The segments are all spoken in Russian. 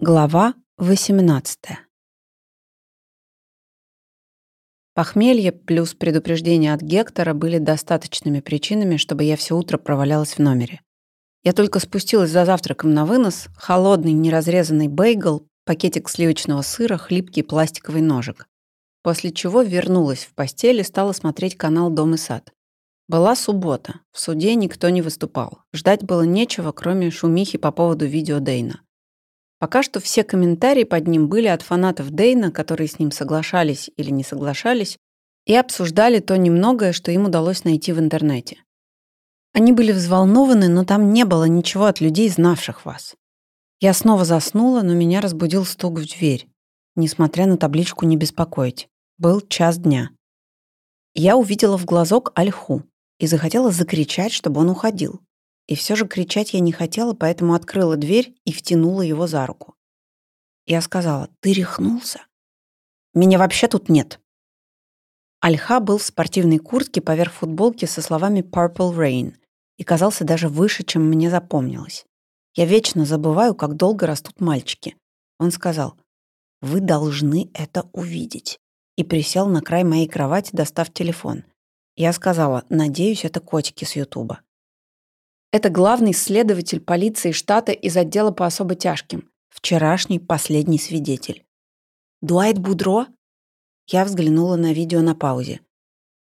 Глава 18 Похмелье плюс предупреждение от Гектора были достаточными причинами, чтобы я все утро провалялась в номере. Я только спустилась за завтраком на вынос, холодный неразрезанный бейгл, пакетик сливочного сыра, хлипкий пластиковый ножик. После чего вернулась в постель и стала смотреть канал «Дом и сад». Была суббота. В суде никто не выступал. Ждать было нечего, кроме шумихи по поводу видео Дейна. Пока что все комментарии под ним были от фанатов Дейна, которые с ним соглашались или не соглашались, и обсуждали то немногое, что им удалось найти в интернете. Они были взволнованы, но там не было ничего от людей, знавших вас. Я снова заснула, но меня разбудил стук в дверь. Несмотря на табличку «Не беспокоить». Был час дня. Я увидела в глазок Альху и захотела закричать, чтобы он уходил. И все же кричать я не хотела, поэтому открыла дверь и втянула его за руку. Я сказала, «Ты рехнулся? Меня вообще тут нет». Альха был в спортивной куртке поверх футболки со словами «Purple Rain» и казался даже выше, чем мне запомнилось. Я вечно забываю, как долго растут мальчики. Он сказал, «Вы должны это увидеть» и присел на край моей кровати, достав телефон. Я сказала, «Надеюсь, это котики с Ютуба». Это главный следователь полиции штата из отдела по особо тяжким. Вчерашний последний свидетель. Дуайт Будро? Я взглянула на видео на паузе.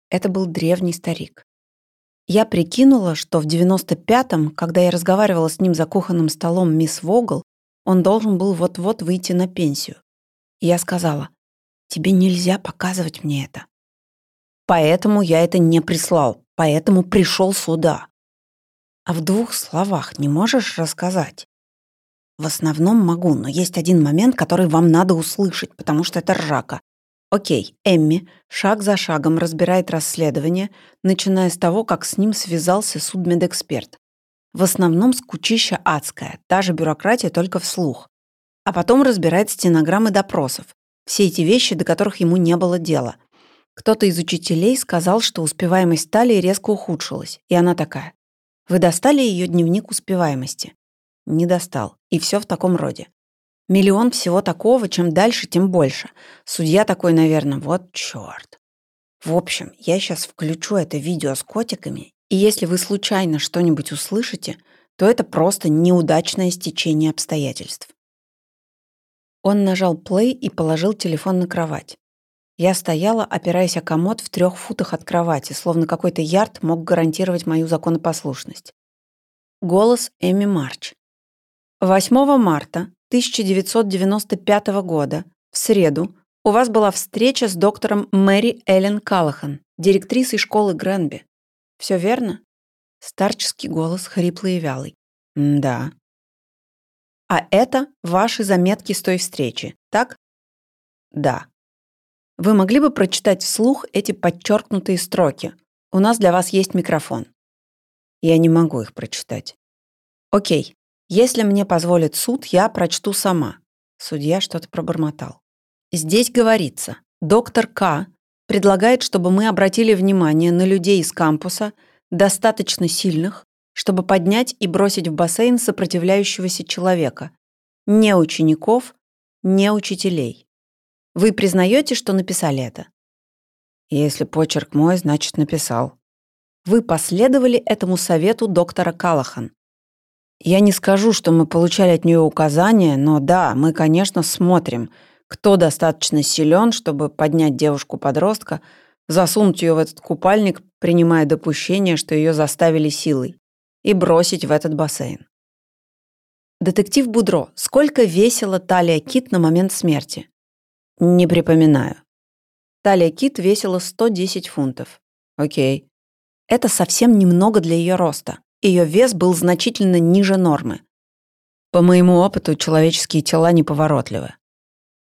Это был древний старик. Я прикинула, что в 95-м, когда я разговаривала с ним за кухонным столом мисс Вогл, он должен был вот-вот выйти на пенсию. Я сказала, тебе нельзя показывать мне это. Поэтому я это не прислал, поэтому пришел сюда. А в двух словах не можешь рассказать? В основном могу, но есть один момент, который вам надо услышать, потому что это ржака. Окей, Эмми шаг за шагом разбирает расследование, начиная с того, как с ним связался судмедэксперт. В основном скучища адская, та же бюрократия только вслух. А потом разбирает стенограммы допросов. Все эти вещи, до которых ему не было дела. Кто-то из учителей сказал, что успеваемость талии резко ухудшилась, и она такая. Вы достали ее дневник успеваемости? Не достал. И все в таком роде. Миллион всего такого, чем дальше, тем больше. Судья такой, наверное, вот черт. В общем, я сейчас включу это видео с котиками, и если вы случайно что-нибудь услышите, то это просто неудачное стечение обстоятельств. Он нажал play и положил телефон на кровать. Я стояла, опираясь о комод в трех футах от кровати, словно какой-то ярд мог гарантировать мою законопослушность. Голос Эми Марч. 8 марта 1995 года, в среду, у вас была встреча с доктором Мэри Эллен Калахан, директрисой школы Гренби. Все верно? Старческий голос, хриплый и вялый. да. А это ваши заметки с той встречи, так? Да. Вы могли бы прочитать вслух эти подчеркнутые строки? У нас для вас есть микрофон. Я не могу их прочитать. Окей. Если мне позволит суд, я прочту сама. Судья что-то пробормотал. Здесь говорится, доктор К. предлагает, чтобы мы обратили внимание на людей из кампуса, достаточно сильных, чтобы поднять и бросить в бассейн сопротивляющегося человека. Не учеников, не учителей. Вы признаете, что написали это? Если почерк мой, значит, написал. Вы последовали этому совету доктора Калахан. Я не скажу, что мы получали от нее указания, но да, мы, конечно, смотрим, кто достаточно силен, чтобы поднять девушку-подростка, засунуть ее в этот купальник, принимая допущение, что ее заставили силой, и бросить в этот бассейн. Детектив Будро, сколько весила Талия Кит на момент смерти? Не припоминаю. Талия Кит весила 110 фунтов. Окей. Это совсем немного для ее роста. Ее вес был значительно ниже нормы. По моему опыту, человеческие тела неповоротливы.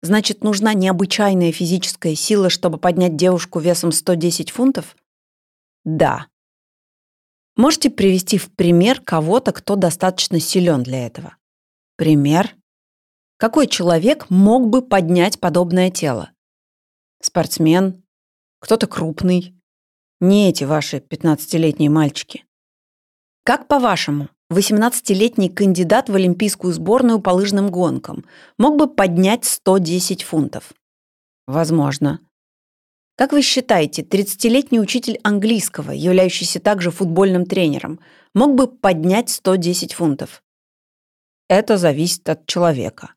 Значит, нужна необычайная физическая сила, чтобы поднять девушку весом 110 фунтов? Да. Можете привести в пример кого-то, кто достаточно силен для этого? Пример? Какой человек мог бы поднять подобное тело? Спортсмен? Кто-то крупный? Не эти ваши 15-летние мальчики. Как по-вашему, 18-летний кандидат в олимпийскую сборную по лыжным гонкам, мог бы поднять 110 фунтов? Возможно. Как вы считаете, 30-летний учитель английского, являющийся также футбольным тренером, мог бы поднять 110 фунтов? Это зависит от человека.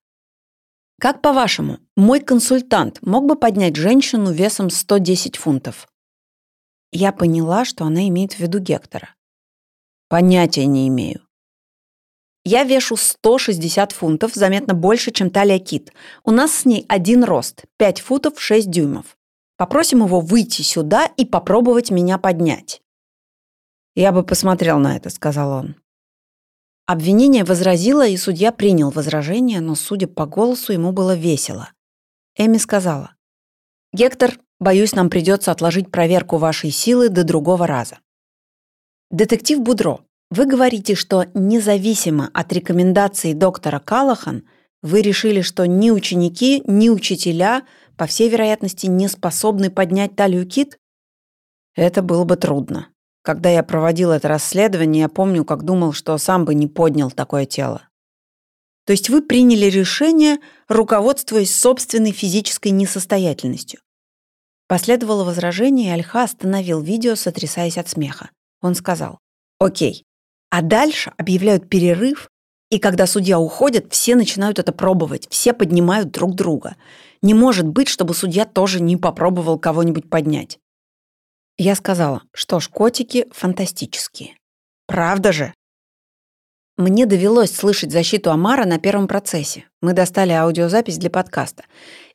Как по-вашему, мой консультант мог бы поднять женщину весом 110 фунтов? Я поняла, что она имеет в виду Гектора. Понятия не имею. Я вешу 160 фунтов, заметно больше, чем талия Кит. У нас с ней один рост, 5 футов 6 дюймов. Попросим его выйти сюда и попробовать меня поднять. Я бы посмотрел на это, сказал он. Обвинение возразило, и судья принял возражение, но, судя по голосу, ему было весело. Эми сказала, «Гектор, боюсь, нам придется отложить проверку вашей силы до другого раза». Детектив Будро, вы говорите, что независимо от рекомендаций доктора Калахан, вы решили, что ни ученики, ни учителя, по всей вероятности, не способны поднять талию кит? Это было бы трудно. Когда я проводил это расследование, я помню, как думал, что сам бы не поднял такое тело. То есть вы приняли решение, руководствуясь собственной физической несостоятельностью. Последовало возражение, и Альха остановил видео, сотрясаясь от смеха. Он сказал, «Окей». А дальше объявляют перерыв, и когда судья уходит, все начинают это пробовать, все поднимают друг друга. Не может быть, чтобы судья тоже не попробовал кого-нибудь поднять. Я сказала, что ж, котики фантастические. Правда же? Мне довелось слышать защиту Амара на первом процессе. Мы достали аудиозапись для подкаста.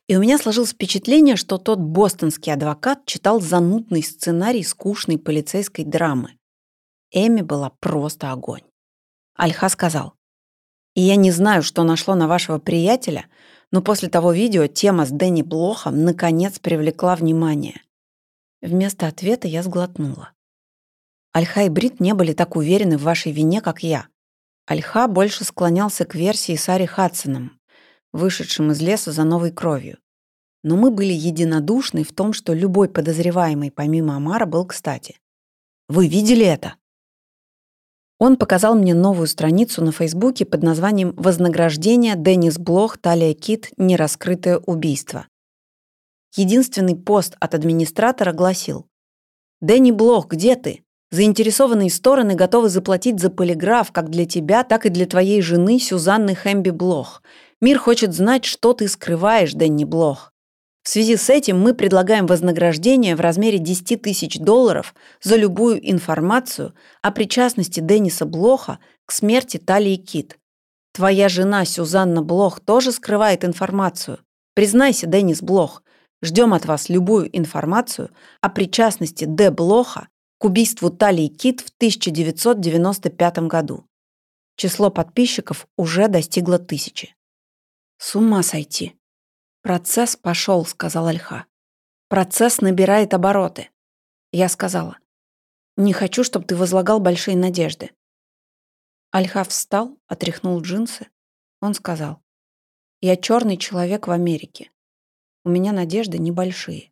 И у меня сложилось впечатление, что тот бостонский адвокат читал занудный сценарий скучной полицейской драмы. Эми была просто огонь. Альха сказал, «И я не знаю, что нашло на вашего приятеля, но после того видео тема с Дэнни Блохом наконец привлекла внимание. Вместо ответа я сглотнула. Альха и Брит не были так уверены в вашей вине, как я. Альха больше склонялся к версии Сари Хадсоном, вышедшим из леса за новой кровью. Но мы были единодушны в том, что любой подозреваемый помимо Амара был кстати. Вы видели это? Он показал мне новую страницу на Фейсбуке под названием «Вознаграждение Деннис Блох, Талия Кит, нераскрытое убийство». Единственный пост от администратора гласил «Дэнни Блох, где ты? Заинтересованные стороны готовы заплатить за полиграф как для тебя, так и для твоей жены Сюзанны Хэмби Блох. Мир хочет знать, что ты скрываешь, Дэнни Блох. В связи с этим мы предлагаем вознаграждение в размере 10 тысяч долларов за любую информацию о причастности Денниса Блоха к смерти Талии Кит. Твоя жена Сюзанна Блох тоже скрывает информацию. Признайся, Деннис Блох, Ждем от вас любую информацию о причастности Д. Блоха к убийству Талии Кит в 1995 году. Число подписчиков уже достигло тысячи. С ума сойти. Процесс пошел, сказал Альха. Процесс набирает обороты. Я сказала. Не хочу, чтобы ты возлагал большие надежды. Альха встал, отряхнул джинсы. Он сказал. Я черный человек в Америке. У меня надежды небольшие.